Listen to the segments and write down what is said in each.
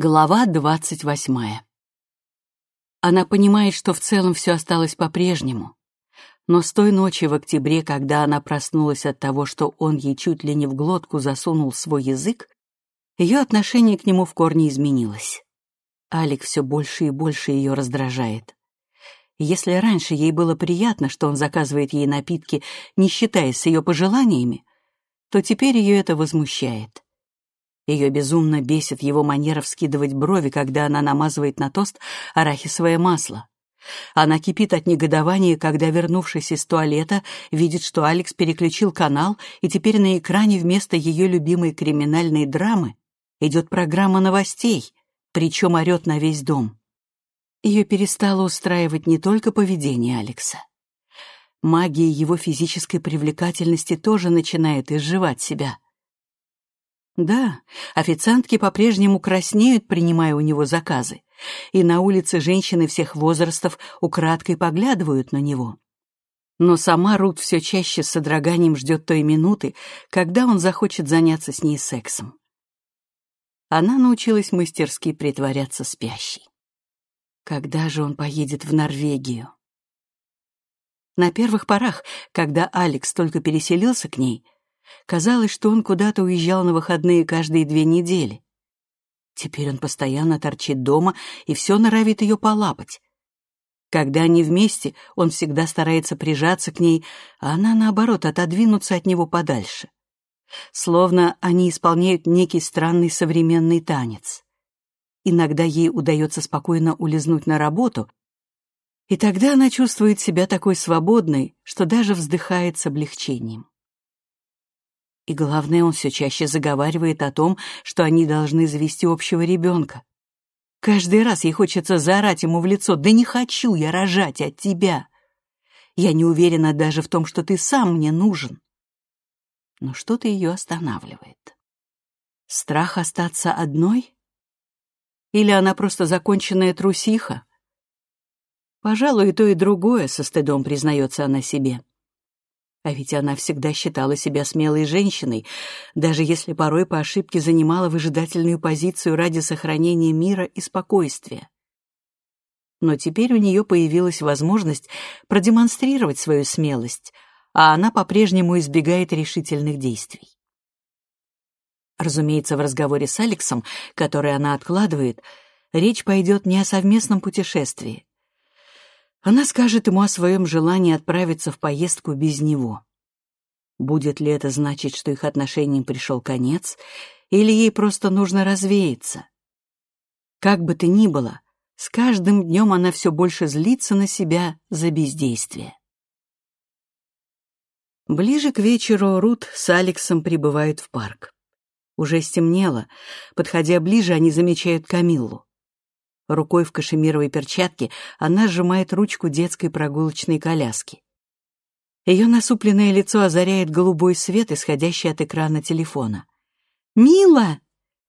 Глава двадцать восьмая. Она понимает, что в целом все осталось по-прежнему. Но с той ночи в октябре, когда она проснулась от того, что он ей чуть ли не в глотку засунул свой язык, ее отношение к нему в корне изменилось. Алик все больше и больше ее раздражает. Если раньше ей было приятно, что он заказывает ей напитки, не считаясь с ее пожеланиями, то теперь ее это возмущает. Ее безумно бесит его манера вскидывать брови, когда она намазывает на тост арахисовое масло. Она кипит от негодования, когда, вернувшись из туалета, видит, что Алекс переключил канал, и теперь на экране вместо ее любимой криминальной драмы идет программа новостей, причем орет на весь дом. Ее перестало устраивать не только поведение Алекса. Магия его физической привлекательности тоже начинает изживать себя — да, официантки по-прежнему краснеют, принимая у него заказы, и на улице женщины всех возрастов украдкой поглядывают на него. Но сама Рут все чаще с содроганием ждет той минуты, когда он захочет заняться с ней сексом. Она научилась мастерски притворяться спящей. Когда же он поедет в Норвегию? На первых порах, когда Алекс только переселился к ней — Казалось, что он куда-то уезжал на выходные каждые две недели. Теперь он постоянно торчит дома и все норовит ее полапать. Когда они вместе, он всегда старается прижаться к ней, а она, наоборот, отодвинуться от него подальше. Словно они исполняют некий странный современный танец. Иногда ей удается спокойно улизнуть на работу, и тогда она чувствует себя такой свободной, что даже вздыхает с облегчением. И главное, он все чаще заговаривает о том, что они должны завести общего ребенка. Каждый раз ей хочется заорать ему в лицо «Да не хочу я рожать от тебя!» Я не уверена даже в том, что ты сам мне нужен. Но что-то ее останавливает. Страх остаться одной? Или она просто законченная трусиха? Пожалуй, и то, и другое, со стыдом признается она себе. А ведь она всегда считала себя смелой женщиной, даже если порой по ошибке занимала выжидательную позицию ради сохранения мира и спокойствия. Но теперь у нее появилась возможность продемонстрировать свою смелость, а она по-прежнему избегает решительных действий. Разумеется, в разговоре с Алексом, который она откладывает, речь пойдет не о совместном путешествии, она скажет ему о своем желании отправиться в поездку без него. Будет ли это значить, что их отношениям пришел конец, или ей просто нужно развеяться? Как бы то ни было, с каждым днем она все больше злится на себя за бездействие. Ближе к вечеру Рут с Алексом прибывают в парк. Уже стемнело. Подходя ближе, они замечают Камиллу. Рукой в кашемировой перчатке она сжимает ручку детской прогулочной коляски. Ее насупленное лицо озаряет голубой свет, исходящий от экрана телефона. «Мила!»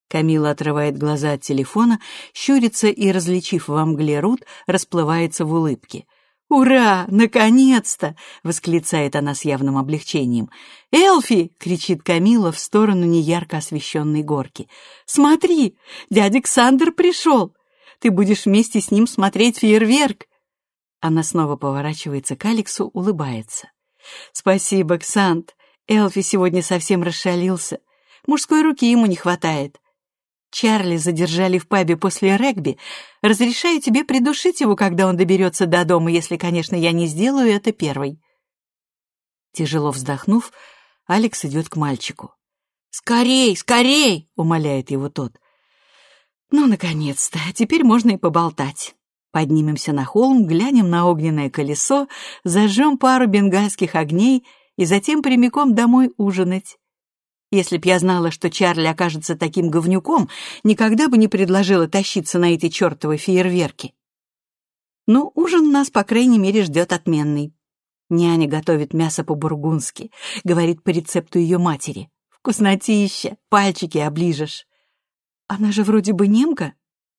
Камила отрывает глаза от телефона, щурится и, различив во мгле Рут, расплывается в улыбке. «Ура! Наконец-то!» — восклицает она с явным облегчением. «Элфи!» — кричит Камила в сторону неярко освещенной горки. «Смотри! Дядя Ксандр пришел! Ты будешь вместе с ним смотреть фейерверк!» Она снова поворачивается к Алексу, улыбается. «Спасибо, Ксант. Элфи сегодня совсем расшалился. Мужской руки ему не хватает. Чарли задержали в пабе после регби. Разрешаю тебе придушить его, когда он доберется до дома, если, конечно, я не сделаю это первой». Тяжело вздохнув, Алекс идет к мальчику. «Скорей, скорей!» — умоляет его тот. Ну, наконец-то, теперь можно и поболтать. Поднимемся на холм, глянем на огненное колесо, зажжем пару бенгальских огней и затем прямиком домой ужинать. Если б я знала, что Чарли окажется таким говнюком, никогда бы не предложила тащиться на эти чертовы фейерверки. Но ужин нас, по крайней мере, ждет отменный. Няня готовит мясо по-бургундски, говорит по рецепту ее матери. Вкуснотища, пальчики оближешь. Она же вроде бы немка.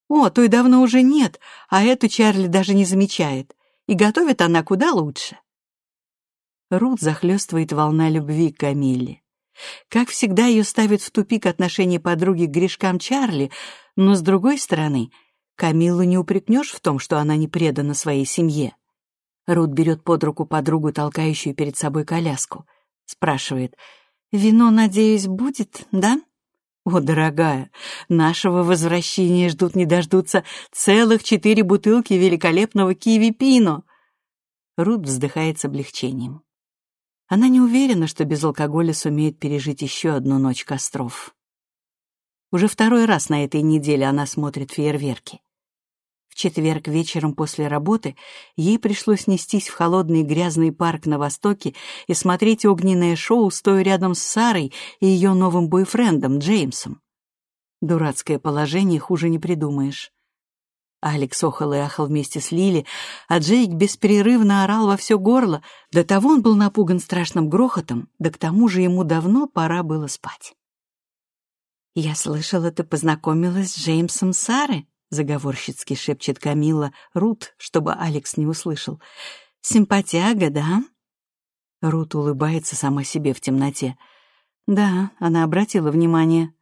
О, той давно уже нет, а эту Чарли даже не замечает. И готовит она куда лучше. Рут захлестывает волна любви к Камилле. Как всегда, ее ставит в тупик отношение подруги к грешкам Чарли, но, с другой стороны, Камиллу не упрекнешь в том, что она не предана своей семье. Рут берет под руку подругу, толкающую перед собой коляску. Спрашивает, «Вино, надеюсь, будет, да?» «О, дорогая, нашего возвращения ждут не дождутся целых четыре бутылки великолепного киви-пино!» Рут вздыхает с облегчением. Она не уверена, что без алкоголя сумеет пережить еще одну ночь костров. Уже второй раз на этой неделе она смотрит фейерверки. В четверг вечером после работы ей пришлось нестись в холодный грязный парк на востоке и смотреть огненное шоу, стоя рядом с Сарой и ее новым бойфрендом Джеймсом. Дурацкое положение хуже не придумаешь. Алекс охал и ахал вместе с Лили, а Джейк беспрерывно орал во все горло. До того он был напуган страшным грохотом, да к тому же ему давно пора было спать. «Я слышала, ты познакомилась с Джеймсом Сары?» — заговорщицки шепчет Камила Рут, чтобы Алекс не услышал. «Симпатяга, да?» Рут улыбается сама себе в темноте. Да, она обратила внимание.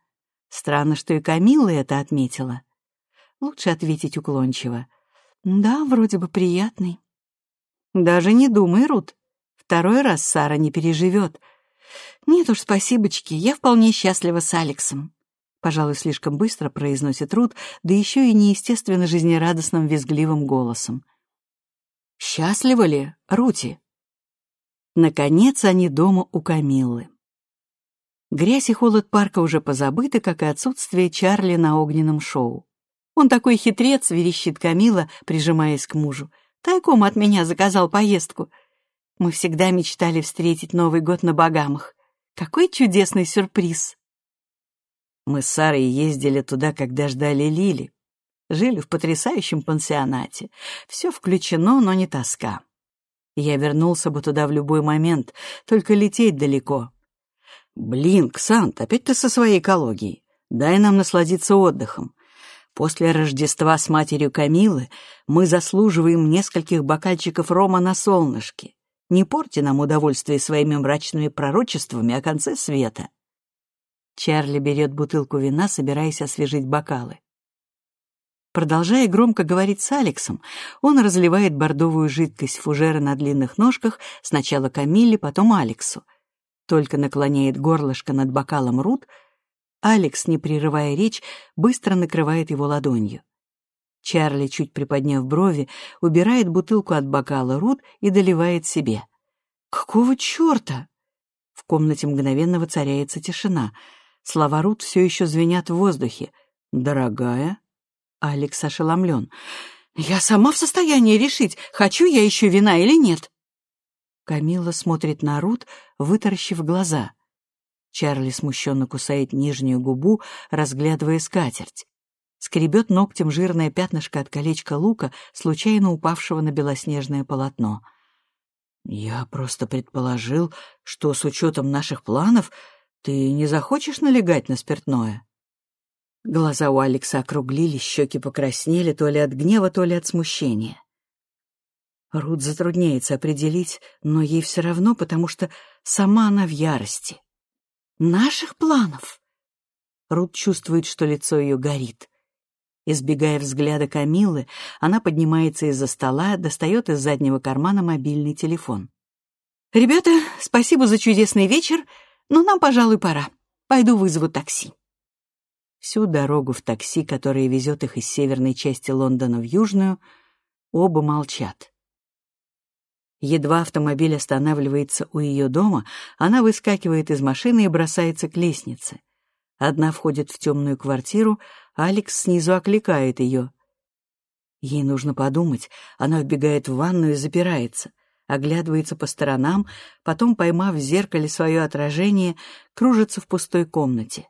Странно, что и Камила это отметила. Лучше ответить уклончиво. «Да, вроде бы приятный». «Даже не думай, Рут. Второй раз Сара не переживет». «Нет уж, спасибочки, я вполне счастлива с Алексом пожалуй, слишком быстро произносит Рут, да еще и неестественно жизнерадостным визгливым голосом. «Счастливы ли, Рути?» Наконец они дома у Камиллы. Грязь и холод парка уже позабыты, как и отсутствие Чарли на огненном шоу. Он такой хитрец, верещит Камила, прижимаясь к мужу. Тайком от меня заказал поездку. Мы всегда мечтали встретить Новый год на Багамах. Какой чудесный сюрприз! Мы с Сарой ездили туда, когда ждали Лили. Жили в потрясающем пансионате. Все включено, но не тоска. Я вернулся бы туда в любой момент, только лететь далеко. Блин, Ксант, опять ты со своей экологией. Дай нам насладиться отдыхом. После Рождества с матерью Камилы мы заслуживаем нескольких бокальчиков рома на солнышке. Не порти нам удовольствие своими мрачными пророчествами о конце света. Чарли берет бутылку вина, собираясь освежить бокалы. Продолжая громко говорить с Алексом, он разливает бордовую жидкость в фужеры на длинных ножках сначала Камилле, потом Алексу. Только наклоняет горлышко над бокалом Рут, Алекс, не прерывая речь, быстро накрывает его ладонью. Чарли, чуть приподняв брови, убирает бутылку от бокала Рут и доливает себе. «Какого черта?» В комнате мгновенно воцаряется тишина — Слова Рут все еще звенят в воздухе. «Дорогая?» Алекс ошеломлен. «Я сама в состоянии решить, хочу я еще вина или нет». Камила смотрит на Рут, вытаращив глаза. Чарли смущенно кусает нижнюю губу, разглядывая скатерть. Скребет ногтем жирное пятнышко от колечка лука, случайно упавшего на белоснежное полотно. «Я просто предположил, что с учетом наших планов ты не захочешь налегать на спиртное?» Глаза у Алекса округлились, щеки покраснели то ли от гнева, то ли от смущения. Рут затрудняется определить, но ей все равно, потому что сама она в ярости. «Наших планов?» Рут чувствует, что лицо ее горит. Избегая взгляда Камилы, она поднимается из-за стола, достает из заднего кармана мобильный телефон. «Ребята, спасибо за чудесный вечер. Но нам, пожалуй, пора. Пойду вызову такси. Всю дорогу в такси, которое везет их из северной части Лондона в южную, оба молчат. Едва автомобиль останавливается у ее дома, она выскакивает из машины и бросается к лестнице. Одна входит в темную квартиру, Алекс снизу окликает ее. Ей нужно подумать, она вбегает в ванную и запирается оглядывается по сторонам, потом, поймав в зеркале свое отражение, кружится в пустой комнате.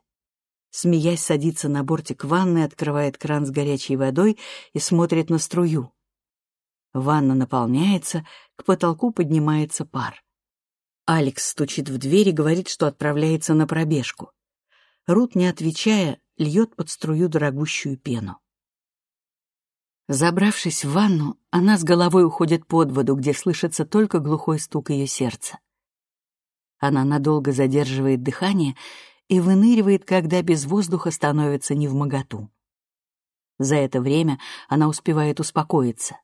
Смеясь, садится на бортик ванны, открывает кран с горячей водой и смотрит на струю. Ванна наполняется, к потолку поднимается пар. Алекс стучит в дверь и говорит, что отправляется на пробежку. Рут, не отвечая, льет под струю дорогущую пену. Забравшись в ванну, она с головой уходит под воду, где слышится только глухой стук ее сердца. Она надолго задерживает дыхание и выныривает, когда без воздуха становится невмоготу. За это время она успевает успокоиться.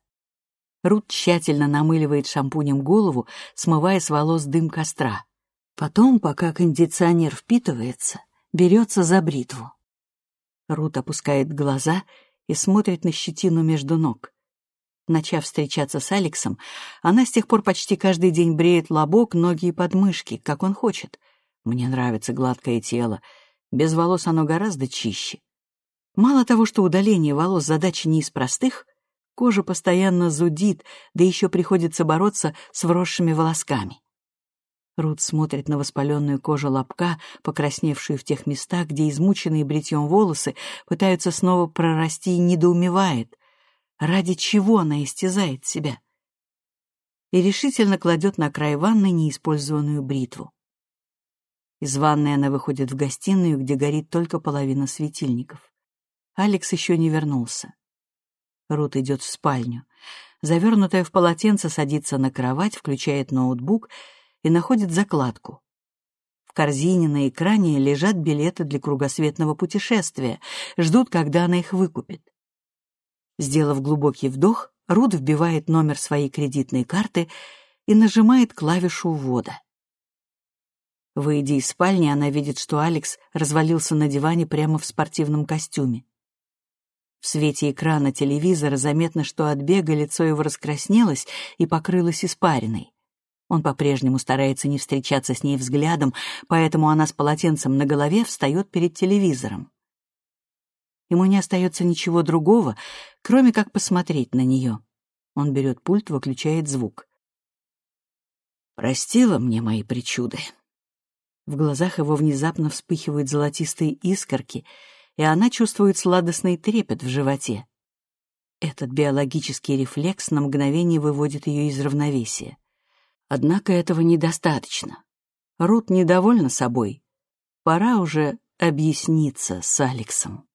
Рут тщательно намыливает шампунем голову, смывая с волос дым костра. Потом, пока кондиционер впитывается, берется за бритву. Рут опускает глаза и смотрит на щетину между ног. Начав встречаться с Алексом, она с тех пор почти каждый день бреет лобок, ноги и подмышки, как он хочет. Мне нравится гладкое тело. Без волос оно гораздо чище. Мало того, что удаление волос задача не из простых, кожа постоянно зудит, да еще приходится бороться с вросшими волосками. Рут смотрит на воспаленную кожу лобка, покрасневшую в тех местах, где измученные бритьем волосы пытаются снова прорасти и недоумевает, ради чего она истязает себя. И решительно кладет на край ванны неиспользованную бритву. Из ванной она выходит в гостиную, где горит только половина светильников. Алекс еще не вернулся. Рут идет в спальню. Завернутая в полотенце садится на кровать, включает ноутбук и находит закладку. В корзине на экране лежат билеты для кругосветного путешествия, ждут, когда она их выкупит. Сделав глубокий вдох, Рут вбивает номер своей кредитной карты и нажимает клавишу ввода. Выйдя из спальни, она видит, что Алекс развалился на диване прямо в спортивном костюме. В свете экрана телевизора заметно, что от бега лицо его раскраснелось и покрылось испариной. Он по-прежнему старается не встречаться с ней взглядом, поэтому она с полотенцем на голове встает перед телевизором. Ему не остается ничего другого, кроме как посмотреть на нее. Он берет пульт, выключает звук. «Простила мне мои причуды», в глазах его внезапно вспыхивают золотистые искорки, и она чувствует сладостный трепет в животе. Этот биологический рефлекс на мгновение выводит ее из равновесия. Однако этого недостаточно. Рут недовольна собой. Пора уже объясниться с Алексом.